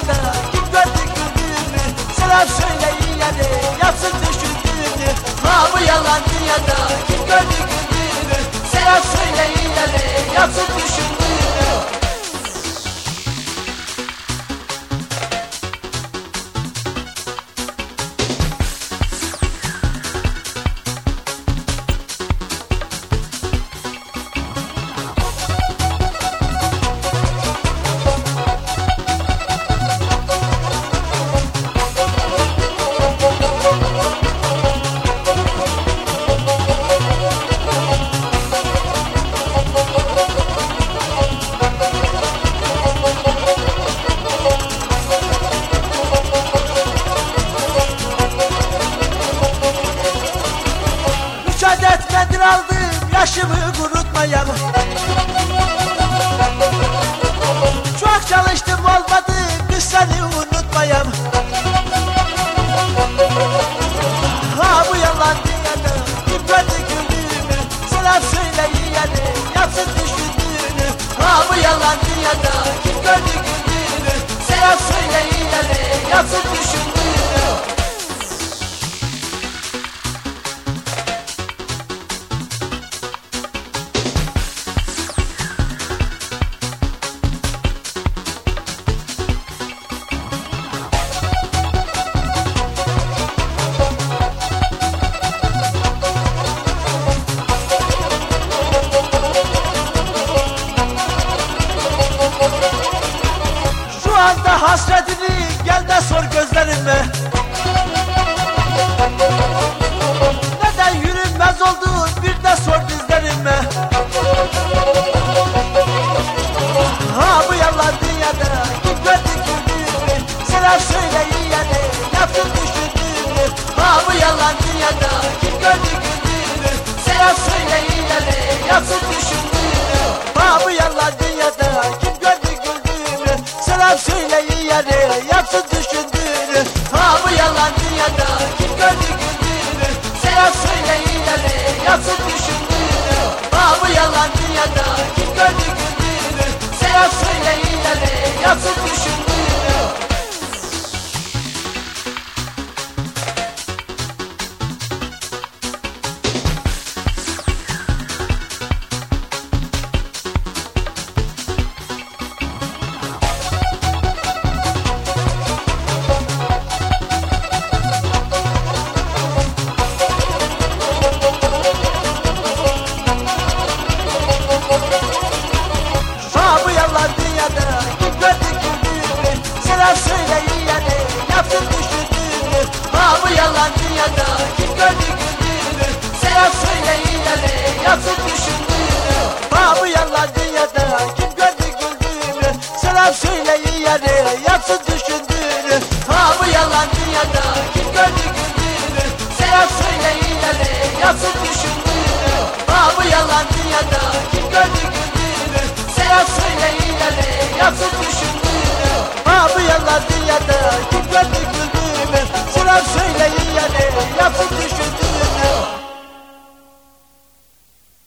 yerde Kim gördü güldüğünü Selam söyleyene Yapsın düşündüğünü. Namı yalan diyene Kim gördü güldüğünü Selam söyleyene Yapsın düşündüğünü. Yaşımı kurutmayalım Çok çalıştım olmadı. Biz seni unutmayalım Ha bu yalan kim gördü güldüğümü Selam söyle yani yapsın düşündüğünü Ha bu yalan kim gördü güldüğümü Selam söyle yani yapsın düşündüğünü hasretini gel de sor gözlerime. Neden yürünmez oldu bir de sor dizlerime. Ha bu yalan dünyada kim gördü güldüğümü Selam söyle yiyene yaptın düşündüğümü. Ha bu yalan dünyada kim gördü güldüğümü Selam söyle yiyene yiyene yapsın Bu yalan dünyada kim gördü güldüğünü? Serap söyle yine yapıp düşündüğünü. Ha bu yalan dünyada kim gördü güldüğünü? Serap söyle yine yapıp düşündüğünü. Ha bu yalan dünyada kim gördü güldüğünü? Serap söyle yine yapıp düşündüğünü. Ha bu yalan dünyada kim gördü güldüğünü? Serap söyle yine yapıp düşündüğünü. Ha bu yalan dünyada kim gördü güldüğünü? نفسي ليا ليا فكرة